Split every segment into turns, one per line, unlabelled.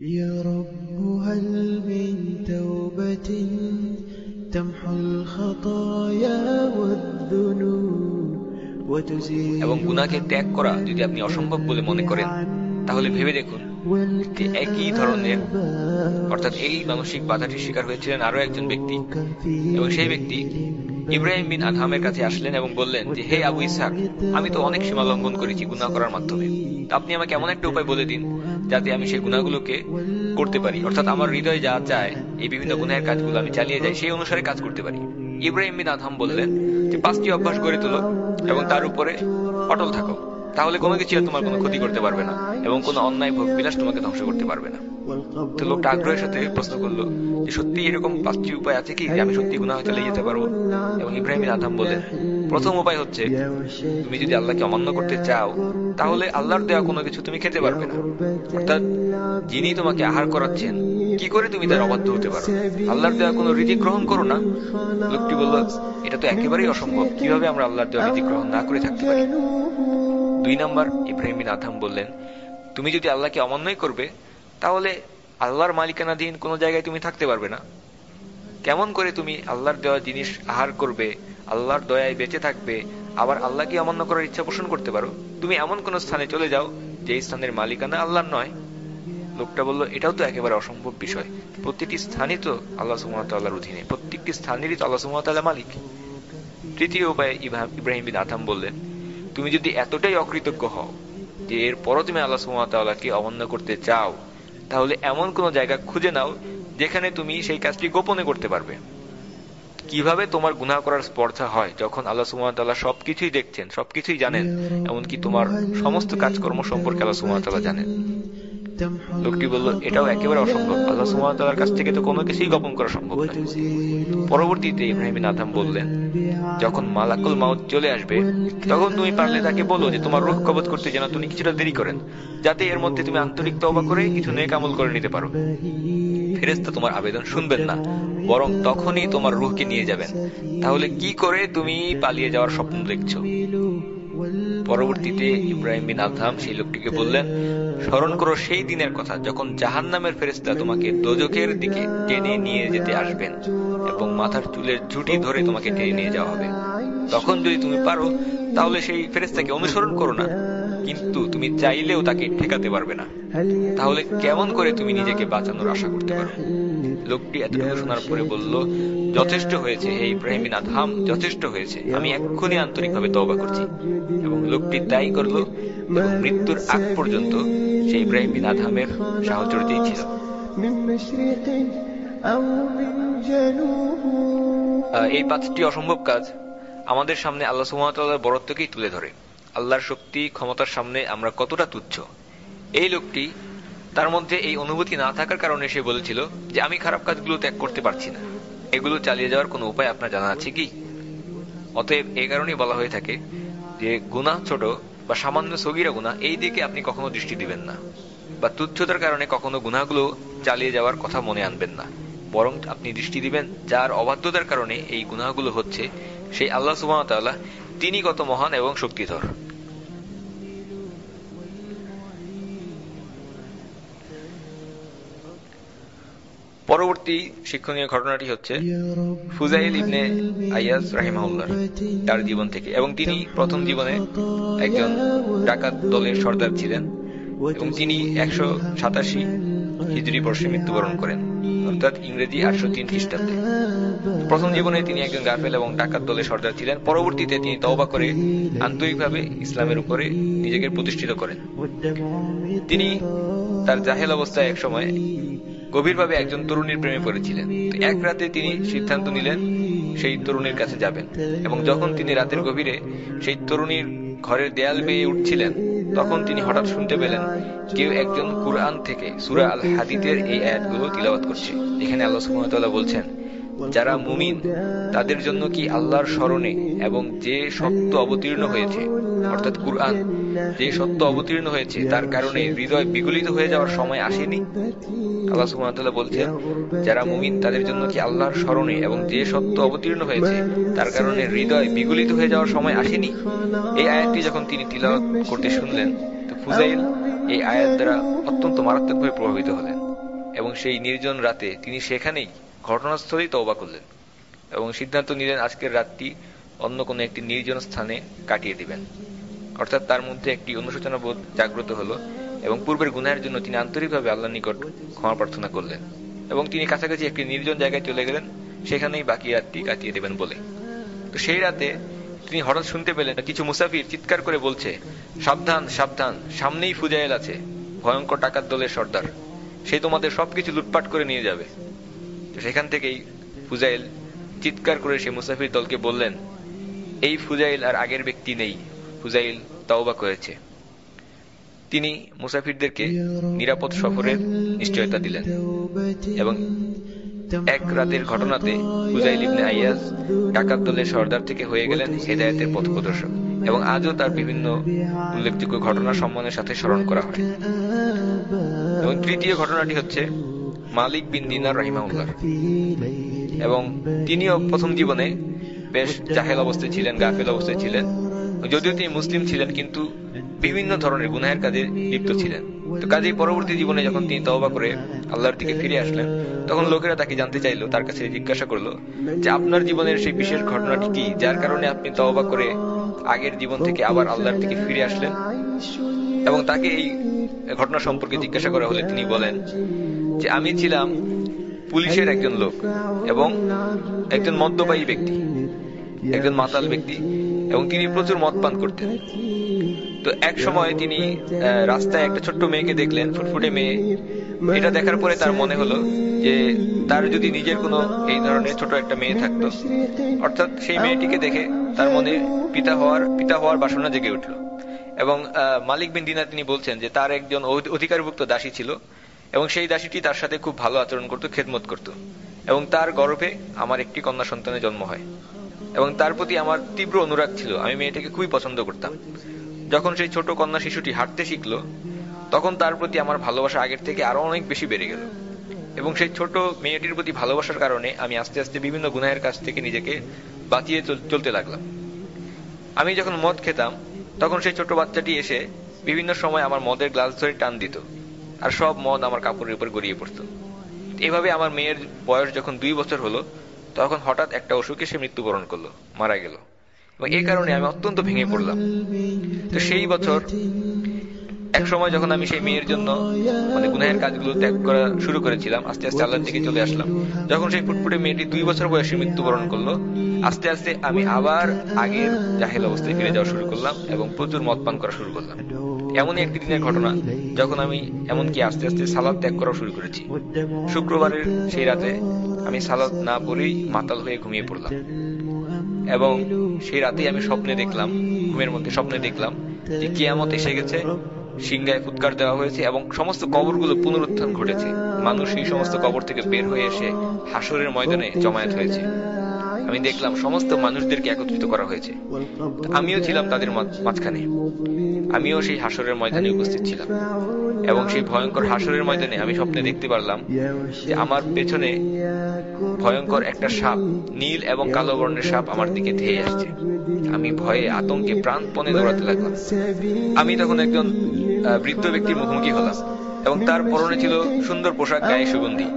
يا رب هل من توبة تمحو الخطايا والذنوب وتزيل
এবং গুনাহকে ত্যাগ করা যদি আপনি অসম্ভব বলে মনে করেন তাহলে ভেবে দেখুন যে একই ধরনের অর্থাৎ এই মানসিক বাধাটির শিকার হয়েছিলেন আরো একজন ব্যক্তি এবং সেই ব্যক্তি ইব্রাহিম বিন আদহামের কাছে আসলেন এবং বললেন যে, হে আবু ইসাক আমি তো অনেক সীমা লঙ্ঘন করেছি গুণা করার মাধ্যমে। আপনি আমাকে এমন একটা উপায় বলে দিন যাতে আমি সেই গুণাগুলোকে করতে পারি। অর্থাৎ আমার হৃদয় যা চায়, এই বিভিন্ন গুণের কাজগুলো আমি চালিয়ে যাই, সেই অনুসারে কাজ করতে পারি। ইব্রাহিম বিন আদহাম বললেন যে, পাঁচটি অভ্যাস গড়ে তোলো এবং তার উপরে অটল থাকো। তাহলে কোনো কিছু তোমার কোনো ক্ষতি করতে পারবে না এবং কোনো অন্যায় ভোগ বিলাস তোমাকে ধ্বংস করতে পারবে না। তো লোকটা আগ্রহের সাথে প্রশ্ন করল যে সত্যি এরকম পাঁচটি উপায় আছে কি? আমি সত্যি গুনাহ চালিয়ে যেতে পারব? এবং ইব্রাহিম আদম বললেন প্রথম উপায় হচ্ছে, তুমি যদি আল্লাহকে অমান্য করতে চাও, তাহলে আল্লাহর দেওয়া কোনো কিছু তুমি খেতে পারবে না। অর্থাৎ যিনি তোমাকে আহার করাচ্ছেন, কি করে তুমি তার অবাধ্য হতে পারো? আল্লাহর দেওয়া কোনো রীতি গ্রহণ করো না? লোকটি বলল, এটা তো একেবারেই অসম্ভব। কীভাবে আমরা আল্লাহর দেওয়া রীতি গ্রহণ না করে থাকতে পারি? দুই নম্বর ইব্রাহিম বিন আথাম বললেন, তুমি যদি আল্লাহকে অমান্যই করবে, তাহলে আল্লাহর মালিকানাধীন কোনো জায়গায় তুমি থাকতে পারবে না। কেমন করে তুমি আল্লাহর দেওয়া জিনিস আহার করবে, আল্লাহর দয়ায় বেঁচে থাকবে, আবার আল্লাহকে অমান্য করার ইচ্ছা পোষণ করতে পারো? তুমি এমন কোন স্থানে চলে যাও যে স্থানের মালিকানা আল্লাহর নয়। লোকটা বলল, এটাও তো একেবারে অসম্ভব বিষয়। প্রতিটি স্থানই তো আল্লাহ সুমতাল্লাহর অধীনে। প্রত্যেকটি স্থানেরই তো আল্লাহ সুমতাল্লাহ মালিক। তৃতীয় উপায়ে ইব্রাহিম বিন আথাম বললেন তুমি যদি এতটাই অকৃতজ্ঞ হও যে এরপরও তুমি আল্লাহ সুমতাল্লাহকে অমান্য করতে চাও, তাহলে এমন কোন জায়গা খুঁজে নাও যেখানে তুমি সেই কাজটি গোপনে করতে পারবে। কীভাবে তোমার গুনাহ করার স্পর্ধা হয়? যখন আল্লাহ সুমতাল্লাহ সবকিছুই দেখছেন, সবকিছুই জানেন, এমনকি তোমার সমস্ত কাজকর্ম সম্পর্কে আল্লাহ সুমতাল্লাহ জানেন। লোকটি বলল, এটাও একেবারে অসম্ভব। আল্লাহ সুমতাল্লাহর কাছ থেকে তো কোনো কিছুই গোপন করা সম্ভব পরবর্তীতে ইব্রাহিম আদম বললেন যখন মালাকুল মাউত চলে আসবে, তখন তুমি পারলে তাকে বলো যে তোমার রুখ কবজ করতে যেন তুমি কিছুটা দেরি করেন, যাতে এর মধ্যে তুমি আন্তরিক তবা করে কিছু নেক আমল করে নিতে পারো। ফেরেস্তা তোমার আবেদন শুনবেন না, বরং তখনই তোমার রুহকে নিয়ে যাবেন। তাহলে কি করে তুমি পালিয়ে যাওয়ার স্বপ্ন দেখছ? পরবর্তীতে ইব্রাহিম বিন আদহাম সেই লোকটিকে বললেন, স্মরণ করো সেই দিনের কথা যখন জাহান নামের ফেরেস্তা তোমাকে দোজকের দিকে টেনে নিয়ে যেতে আসবেন। এবং মাথার চুলের ঝুটি ধরে তোমাকে টেনে নিয়ে যাওয়া হবে। তখন যদি তুমি পারো তাহলে সেই ফেরেস্তাকে অনুসরণ করো না। কিন্তু তুমি চাইলেও তাকে ঠেকাতে পারবে না। তাহলে কেমন করে তুমি নিজেকে বাঁচানোর আশা করতে পারো? লোকটি এতটুকু শোনার পরে বলল যথেষ্ট হয়েছে হে ইব্রাহিম বিন আদহাম যথেষ্ট হয়েছে। আমি এক্ষুনি আন্তরিকভাবে তওবা করছি। এবং লোকটি তাই করল এবং মৃত্যুর আগ পর্যন্ত সে ইব্রাহিম বিন আদহামের সাহচর্যেই ছিল। এই পাঁচটি অসম্ভব কাজ আমাদের সামনে আল্লাহ সুমতাল্লাহর বরত্বকেই তুলে ধরে। আল্লাহর শক্তি, ক্ষমতার সামনে আমরা কতটা তুচ্ছ। এই লোকটি তার মধ্যে এই অনুভূতি না থাকার কারণে সে বলেছিল যে, আমি খারাপ কাজগুলো ত্যাগ করতে পারছি না। এগুলো চালিয়ে যাওয়ার কোনো উপায় আপনার জানা আছে কি? অতএব এই কারণেই বলা হয়ে থাকে যে গুণা ছোট বা সামান্য সগিরা গুণা এই দিকে আপনি কখনো দৃষ্টি দিবেন না। বা তুচ্ছতার কারণে কখনো গুণাগুলো চালিয়ে যাওয়ার কথা মনে আনবেন না। বরং আপনি দৃষ্টি দিবেন, যার অবাধ্যতার কারণে এই গুনাহগুলো হচ্ছে, সেই আল্লাহ সুবাহতাল্লাহ তিনি কত মহান এবং শক্তিধর। পরবর্তী শিক্ষণীয় ঘটনাটি হচ্ছে ফুজাইল ইবনে আয়াস রাহিমাউল্লাহ তার জীবন থেকে। এবং তিনি প্রথম জীবনে একজন ডাকাত দলের সর্দার ছিলেন এবং তিনি একশো সাতাশি হিজড়ি বর্ষে মৃত্যুবরণ করেন। অর্থাৎ ইংরেজি আটশো তিন খ্রিস্টাব্দে। প্রথম জীবনে তিনি একজন গাফেল এবং ডাকাত দলের সর্দার ছিলেন। পরবর্তীতে তিনি তওবা করে আন্তরিকভাবে ইসলামের উপরে নিজেকে প্রতিষ্ঠিত করেন। তিনি তার জাহেল অবস্থায় এক সময় গভীরভাবে একজন তরুণীর প্রেমে পড়েছিলেন। এক রাতে তিনি সিদ্ধান্ত নিলেন, সেই তরুণীর কাছে যাবেন। এবং যখন তিনি রাতের গভীরে সেই তরুণীর ঘরের দেয়াল বেয়ে উঠছিলেন তখন তিনি হঠাৎ শুনতে পেলেন, কেউ একজন কুরআন থেকে সুরা আল হাদিদের এই আয়াতগুলো তিলাবাত করছে। এখানে আল্লাহ সুহামতাল্লাহ বলছেন যারা মুমিন, তাদের জন্য কি আল্লাহর স্মরণে এবং যে সত্য অবতীর্ণ হয়েছে, অর্থাৎ কুরআন, যে সত্য অবতীর্ণ হয়েছে, তার কারণে হৃদয় বিগলিত হয়ে যাওয়ার সময় আসেনি? আল্লাহ বলছেন, যারা মুমিন, তাদের জন্য কি আল্লাহর স্মরণে এবং যে সত্য অবতীর্ণ হয়েছে, তার কারণে হৃদয় বিগলিত হয়ে যাওয়ার সময় আসেনি? এই আয়াতটি যখন তিনি তিলাওয়াত করতে শুনলেন, তো ফুজাইল এই আয়াত দ্বারা অত্যন্ত মারাত্মকভাবে প্রভাবিত হলেন এবং সেই নির্জন রাতে তিনি সেখানেই ঘটনাস্থলেই তওবা করলেন এবং সিদ্ধান্ত নিলেন আজকের রাতটি অন্য কোনো একটি নির্জন স্থানে কাটিয়ে দিবেন। অর্থাৎ তার মধ্যে একটি অনুশোচনা বোধ জাগ্রত হলো এবং পূর্বের গুনাহের জন্য তিনি আন্তরিকভাবে আল্লাহর নিকট ক্ষমা প্রার্থনা করলেন এবং তিনি কাছাকাছি একটি নির্জন জায়গায় চলে গেলেন, সেখানেই বাকি রাতটি কাটিয়ে দেবেন বলে। তো সেই রাতে তিনি হঠাৎ শুনতে পেলেন কিছু মুসাফির চিৎকার করে বলছে, সাবধান সাবধান, সামনেই ফুজাইল আছে, ভয়ঙ্কর টাকার দলের সর্দার। সে তোমাদের সবকিছু লুটপাট করে নিয়ে যাবে। সেখান থেকেই ফুজাইল চিৎকার করে সে মুসাফির দলকে বললেন, এই ফুজাইল আর আগের ব্যক্তি নেই। ফুজাইল তাওবা করেছে। তিনি মুসাফিরদেরকে নিরাপদ সফরের নিশ্চয়তা দিলেন এবং এক রাতের ঘটনাতে ফুজাইল ইবনে আইয়াজ ডাকাত দলের সর্দার থেকে হয়ে গেলেন হেদায়তের পথ প্রদর্শক এবং আজও তার বিভিন্ন উল্লেখযোগ্য ঘটনা সম্মানের সাথে স্মরণ করা হয়। এবং তৃতীয় ঘটনাটি হচ্ছে মালিক বিন দিনার রহিমাউল্লাহ এবং তিনিও প্রথম জীবনে বেশ জাহেল অবস্থায় ছিলেন, গাফেল অবস্থায় ছিলেন। যদিও তিনি মুসলিম ছিলেন, কিন্তু বিভিন্ন ধরনের গুনাহের কাজে লিপ্ত ছিলেন। তো কাজেই পরবর্তী জীবনে যখন তিনি তওবা করে আল্লাহর দিকে ফিরে আসলেন, তখন লোকেরা তাকে জানতে চাইলো, তার কাছে জিজ্ঞাসা করল যে, আপনার জীবনের সেই বিশেষ ঘটনাটি কি, যার কারণে আপনি তওবা করে আগের জীবন থেকে আবার আল্লাহর দিকে ফিরে আসলেন? এবং তাকে এই ঘটনা সম্পর্কে জিজ্ঞাসা করা হলে তিনি বলেন যে আমি ছিলাম পুলিশের একজন লোক এবং একজন মদ্যপায়ী ব্যক্তি, একজন মাতাল ব্যক্তি, এবং তিনি প্রচুর মদ পান করতেন। তো এক সময় তিনি রাস্তায় একটা ছোট্ট মেয়েকে দেখলেন, ফুটফুটে মেয়ে। এটা দেখার পরে তার মনে হলো যে তার যদি নিজের কোনো এই ধরনের ছোট একটা মেয়ে থাকতো, অর্থাৎ সেই মেয়েটিকে দেখে তার মনে পিতা হওয়ার পিতা হওয়ার বাসনা জেগে উঠল। এবং মালিক বিন দিনা তিনি বলছেন যে তার একজন অধিকারভুক্ত দাসী ছিল এবং সেই দাসীটি তার সাথে খুব ভালো আচরণ করত, খেদমত করত। এবং তার গর্ভে আমার একটি কন্যা সন্তানের জন্ম হয়। এবং তার প্রতি আমার তীব্র অনুরাগ ছিল। আমি মেয়েটাকে খুবই পছন্দ করতাম। যখন সেই ছোট কন্যা শিশুটি হাঁটতে শিখলো, তখন তার প্রতি আমার ভালোবাসা আগের থেকে আরও অনেক বেশি বেড়ে গেল। এবং সেই ছোট মেয়েটির প্রতি ভালোবাসার কারণে আমি আস্তে আস্তে বিভিন্ন গুনাহের কাছ থেকে নিজেকে বাঁচিয়ে চলতে লাগলাম। আমি যখন মদ খেতাম, তখন সেই ছোট বাচ্চাটি এসে বিভিন্ন সময় আমার মদের গ্লাস ধরে টান দিত। আর সব মদ আমার কাপড়ের উপর গড়িয়ে পড়ত। এভাবে আমার মেয়ের বয়স যখন দুই বছর হলো, তখন হঠাৎ একটা অসুখে সে মৃত্যুবরণ করল, মারা গেল। এবং এই কারণে আমি অত্যন্ত ভেঙে পড়লাম। তো সেই বছর এক সময় যখন আমি সেই মেয়ের জন্য মানে গুনাহের কাজগুলো ত্যাগ করা শুরু করেছিলাম, আস্তে আস্তে আল্লাহর দিকে চলে আসলাম। যখন সেই ফুটফুটে মেয়েটি দুই বছর বয়সে মৃত্যুবরণ করল, আস্তে আস্তে আমি আবার আগের জাহেল অবস্থায় ফিরে যাওয়া শুরু করলাম এবং প্রচুর মদ পান করা শুরু করলাম। এমনই একটি দিনের ঘটনা, যখন আমি এমনকি আস্তে আস্তে সালাদ ত্যাগ করা শুরু করেছি। শুক্রবারের সেই রাতে আমি সালাদ না পড়েই মাতাল হয়ে ঘুমিয়ে পড়লাম। এবং সেই রাতেই আমি স্বপ্নে দেখলাম, ঘুমের মধ্যে স্বপ্নে দেখলাম যে কিয়ামত এসে গেছে, সিংহায় ফুৎকার দেওয়া হয়েছে এবং সমস্ত কবরগুলো পুনরুত্থান ঘটেছে। মানুষ এই সমস্ত কবর থেকে বের হয়ে এসে হাসরের ময়দানে জমায়েত হয়েছে। আমি দেখলাম সমস্ত মানুষদেরকে একত্রিত করা হয়েছে। আমিও ছিলাম তাদের মাঝখানে। আমিও সেই হাসরের ময়দানে উপস্থিত ছিলাম। এবং সেই ভয়ঙ্কর হাসরের ময়দানে আমি স্বপ্নে দেখতে পারলাম যে আমার পেছনে ভয়ঙ্কর একটা সাপ, নীল এবং কালো বর্ণের সাপ আমার দিকে ধেয়ে আসছে। আমি ভয়ে আতঙ্কে প্রাণপণে দৌড়াতে লাগলাম। আমি তখন একজন বৃদ্ধ ব্যক্তির মুখোমুখি হলাম এবং তার পরনে ছিল সুন্দর পোশাক, গায়ে সুগন্ধি।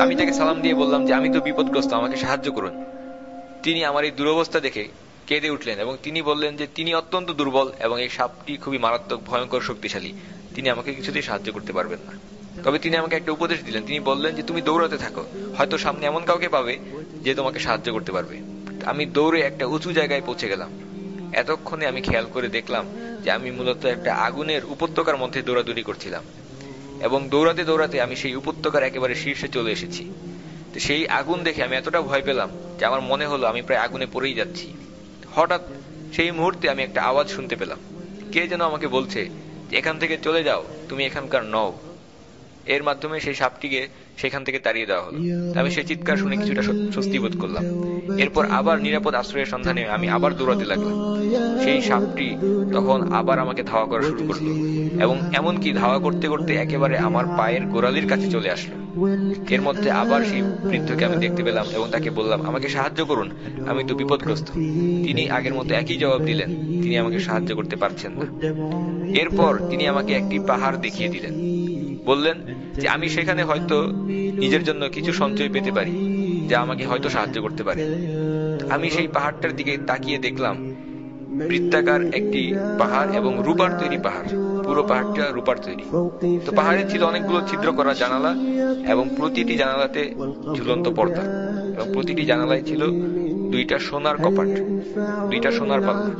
আমি তাকে সালাম দিয়ে বললাম যে, আমি তো বিপদগ্রস্ত, আমাকে সাহায্য করুন। তিনি আমার এই দুরবস্থা দেখে কেঁদে উঠলেন এবং তিনি বললেন যে তিনি অত্যন্ত দুর্বল এবং এই সাপটি খুবই মারাত্মক, ভয়ঙ্কর শক্তিশালী। তিনি আমাকে কিছুতেই সাহায্য করতে পারবেন না। তবে তিনি আমাকে একটা উপদেশ দিলেন। তিনি বললেন যে, তুমি দৌড়াতে থাকো। হয়তো সামনে এমন কাউকে পাবে যে তোমাকে সাহায্য করতে পারবে। আমি দৌড়ে একটা উঁচু জায়গায় পৌঁছে গেলাম। এতক্ষণে আমি খেয়াল করে দেখলাম যে আমি মূলত একটা আগুনের উপত্যকার মধ্যে দৌড়াদৌড়ি করছিলাম এবং দৌড়াতে দৌড়াতে আমি সেই উপত্যকার একেবারে শীর্ষে চলে এসেছি। সেই আগুন দেখে আমি এতটা ভয় পেলাম যে আমার মনে হলো আমি প্রায় আগুনে পড়েই যাচ্ছি। হঠাৎ সেই মুহূর্তে আমি একটা আওয়াজ শুনতে পেলাম। কে যেন আমাকে বলছে, এখান থেকে চলে যাও, তুমি এখানকার নও। এর মাধ্যমে সেই সাপটিকে সেখান থেকে তাড়িয়ে দেওয়া হলো। আমি সেই চিৎকার শুনে কিছুটা স্বস্তি বোধ করলাম। এরপর আবার নিরাপদ আশ্রয়ের সন্ধানে আমি আবার দৌড়াতে লাগলাম। সেই সাপটি তখন আবার আমাকে ধাওয়া করা শুরু করল এবং এমনকি ধাওয়া করতে করতে একেবারে আমার পায়ের গোড়ালির কাছে চলে আসলো। এর মধ্যে আবার সেই বৃদ্ধকে আমি দেখতে পেলাম এবং তাকে বললাম আমাকে সাহায্য করুন আমি তো বিপদগ্রস্ত। তিনি আগের মতো একই জবাব দিলেন তিনি আমাকে সাহায্য করতে পারছেন না। এরপর তিনি আমাকে একটি পাহাড় দেখিয়ে দিলেন। বললেন যে আমি সেখানে হয়তো নিজের জন্য কিছু সঞ্চয় পেতে পারি, যা আমাকে হয়তো সাহায্য করতে পারে। আমি সেই পাহাড়টার দিকে তাকিয়ে দেখলাম, বৃত্তাকার একটি পাহাড় এবং রূপার তৈরি পাহাড়। পুরো পাহাড়টা রূপার তৈরি। তো পাহাড়ে ছিল অনেকগুলো ছিদ্র করা জানালা এবং প্রতিটি জানালাতে ঝুলন্ত পর্দা। এবং প্রতিটি জানালায় ছিল দুইটা সোনার কপাট, দুইটা সোনার পাল্লা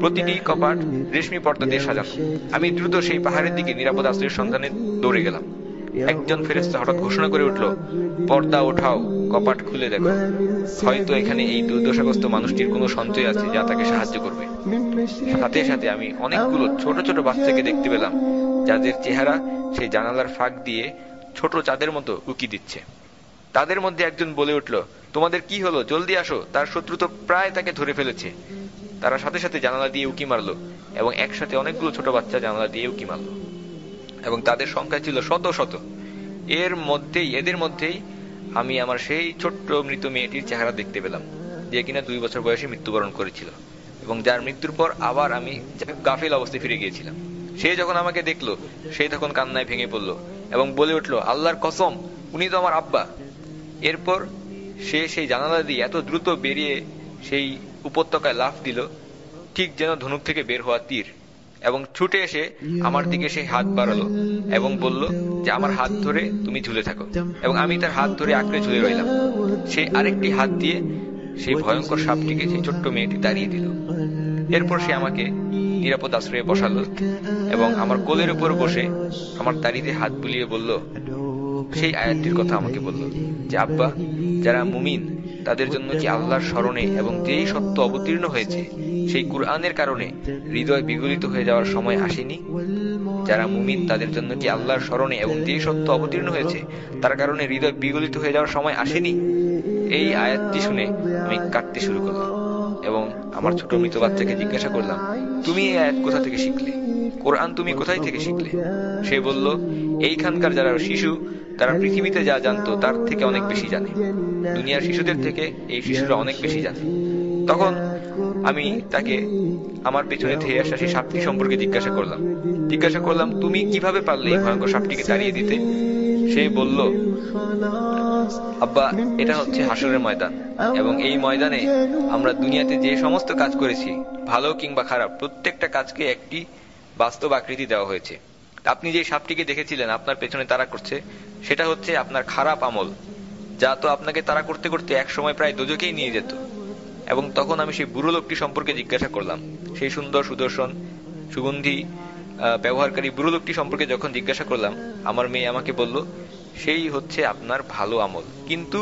প্রতিটি কপাট রেশমি পর্দা দিয়ে সাজানো। আমি দ্রুত সেই পাহাড়ের দিকে নিরাপদ আশ্রয়ের সন্ধানে দৌড়ে গেলাম। একজন ফেরেস্তা হঠাৎ ঘোষণা করে উঠল, পর্দা ওঠাও, কপাট খুলে দেখো। হয়তো এখানে এই দুর্দশাগ্রস্ত মানুষটির কোনো সঞ্চয় আছে যা তাকে সাহায্য করবে। সাথে সাথে আমি অনেকগুলো ছোট ছোট বাচ্চাকে দেখতে পেলাম, যাদের চেহারা সেই জানালার ফাঁক দিয়ে ছোট চাঁদের মতো উকি দিচ্ছে। তাদের মধ্যে একজন বলে উঠল তোমাদের কি হলো? জলদি আসো। তার শত্রু তো প্রায় তাকে ধরে ফেলেছে। তারা সাথে সাথে জানালা দিয়ে উকি মারলো এবং একসাথে অনেকগুলো ছোট বাচ্চা জানালা দিয়ে উকি মারলো। এবং তাদের সংখ্যা ছিল শত শত। এর মধ্যেই, এদের মধ্যেই আমি আমার সেই ছোট্ট মৃত মেয়েটির চেহারা দেখতে পেলাম, যে কিনা দুই বছর বয়সে মৃত্যুবরণ করেছিল। এবং যার মৃত্যুর পর আবার আমি গাফিল অবস্থায় ফিরে গিয়েছিলাম। সে যখন আমাকে দেখল, সে তখন কান্নায় ভেঙে পড়ল এবং বলে উঠল, আল্লাহর কসম, উনি তো আমার আব্বা। এরপর সে সেই জানালা দিয়ে এত দ্রুত বেরিয়ে সেই উপত্যকায় লাফ দিল, ঠিক যেন ধনুক থেকে বের হওয়া তীর, এবং ছুটে এসে আমার দিকে সেই হাত বাড়ালো এবং বলল যে, আমার হাত ধরে তুমি ঝুলে থাকো। এবং আমি তার হাত ধরে আঁকড়ে ঝুলে রইলাম। সে আরেকটি হাত দিয়ে সেই ভয়ঙ্কর সাপটিকে সেই ছোট্ট মেয়েটি দাঁড়িয়ে দিল। এরপর সে আমাকে নিরাপদ আশ্রয়ে বসালো এবং আমার কোলের উপর বসে আমার দাড়িতে হাত বুলিয়ে বলল, সেই আয়াতটির কথা আমাকে বলল যে, আব্বা যারা মুমিন, তাদের জন্য কি আল্লাহর স্মরণে এবং যেই সত্য অবতীর্ণ হয়েছে, সেই কুরআনের কারণে হৃদয় বিগলিত হয়ে যাওয়ার সময় আসেনি? যারা মুমিন, তাদের জন্য কি আল্লাহর স্মরণে এবং যেই সত্য অবতীর্ণ হয়েছে, তার কারণে হৃদয় বিগলিত হয়ে যাওয়ার সময় আসেনি? এই আয়াতটি শুনে আমি কাটতে শুরু করলাম এবং আমার ছোট মৃত বাচ্চাকে জিজ্ঞাসা করলাম, তুমি এই আয়াত কোথা থেকে শিখলে? কোরআন তুমি কোথায় থেকে শিখলে? সে বলল, এইখানকার যারা শিশু তারা পৃথিবীতে যা জানতো তার থেকে অনেক বেশি জানে। দুনিয়ার শিশুদের থেকে এই শিশুরা অনেক বেশি জানে। তখন আমি তাকে আমার পেছনে ধেয়ে আসা সেই সাপটি সম্পর্কে জিজ্ঞাসা করলাম। জিজ্ঞাসা করলাম, তুমি কীভাবে পারলে এই ভয়ঙ্কর সাপটিকে তাড়িয়ে দিতে? সে বলল, আব্বা, এটা হচ্ছে হাসরের ময়দান এবং এই ময়দানে আমরা দুনিয়াতে যে সমস্ত কাজ করেছি, ভালো কিংবা খারাপ, প্রত্যেকটা কাজকে একটি বাস্তব আকৃতি দেওয়া হয়েছে। আপনি যে সাপটিকে দেখেছিলেন, আপনার পেছনে তারা করছে, সেটা হচ্ছে আপনার খারাপ আমল, যা তো আপনাকে তারা করতে করতে এক সময় প্রায় দোজকেই নিয়ে যেত। এবং তখন আমি সেই বুড়ো লোকটি সম্পর্কে জিজ্ঞাসা করলাম। সেই সুন্দর সুদর্শন, সুগন্ধি ব্যবহারকারী বুড়ো লোকটি সম্পর্কে যখন জিজ্ঞাসা করলাম, আমার মেয়ে আমাকে বলল, সেই হচ্ছে আপনার ভালো আমল। কিন্তু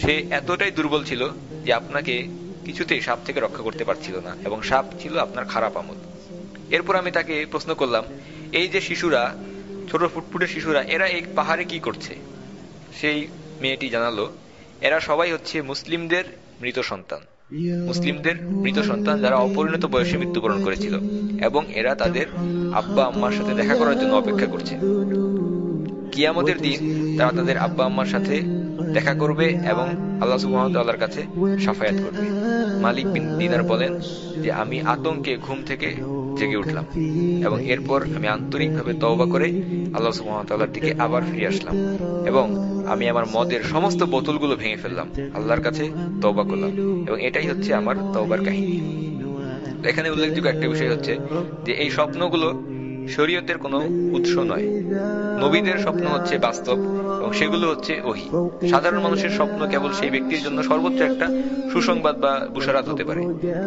সে এতটাই দুর্বল ছিল যে আপনাকে কিছুতেই সাপ থেকে রক্ষা করতে পারছিল না, এবং সাপ ছিল আপনার খারাপ আমল। এরপর আমি তাকে প্রশ্ন করলাম এই যে শিশুরা, ছোট ফুটফুটে শিশুরা, এরা এই পাহাড়ে কি করছে? সেই মেয়েটি জানালো, এরা সবাই হচ্ছে মুসলিমদের মৃত সন্তান। মুসলিমদের মৃত সন্তান যারা অপরিণত বয়সে মৃত্যুবরণ করেছিল এবং এরা তাদের আব্বা আম্মার সাথে দেখা করার জন্য অপেক্ষা করছে। কিয়ামতের দিন তারা তাদের আব্বা আম্মার সাথে দেখা করবে এবং আল্লাহ সুহামতাল্লাহর কাছে সাফায়াত করবে। মালিক বিন দিনার বলেন যে, আমি আতঙ্কে ঘুম থেকে জেগে উঠলাম এবং এরপর আমি আন্তরিকভাবে তওবা করে আল্লাহ সুহামতাল্লাহর দিকে আবার ফিরে আসলাম এবং আমি আমার মদের সমস্ত বোতলগুলো ভেঙে ফেললাম। আল্লাহর কাছে তওবা করলাম এবং এটাই হচ্ছে আমার তওবার কাহিনী। এখানে উল্লেখযোগ্য একটা বিষয় হচ্ছে যে এই স্বপ্নগুলো শরীয়তের কোনো উৎস নয় নবীদের স্বপ্ন হচ্ছে বাস্তব এবং সেগুলো হচ্ছে ওহি সাধারণ মানুষের স্বপ্ন কেবল সেই ব্যক্তির জন্য সর্বোচ্চ একটা সুসংবাদ বা বুসারাত হতে পারে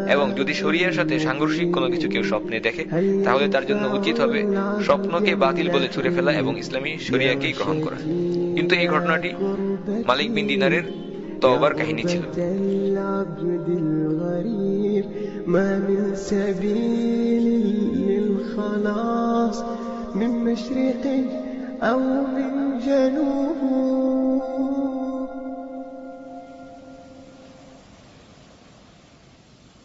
এবং যদি শরিয়ার সাথে সাংঘর্ষিক কোনো কিছু কেউ স্বপ্নে দেখে তাহলে তার জন্য উচিত হবে স্বপ্নকে বাতিল বলে ছুড়ে ফেলা এবং ইসলামী শরিয়াকেই গ্রহণ করা কিন্তু এই ঘটনাটি মালিক বিন দিনারের তওবার কাহিনী ছিল
ما من سبيل للخلاص من مشرق أو من جنوب.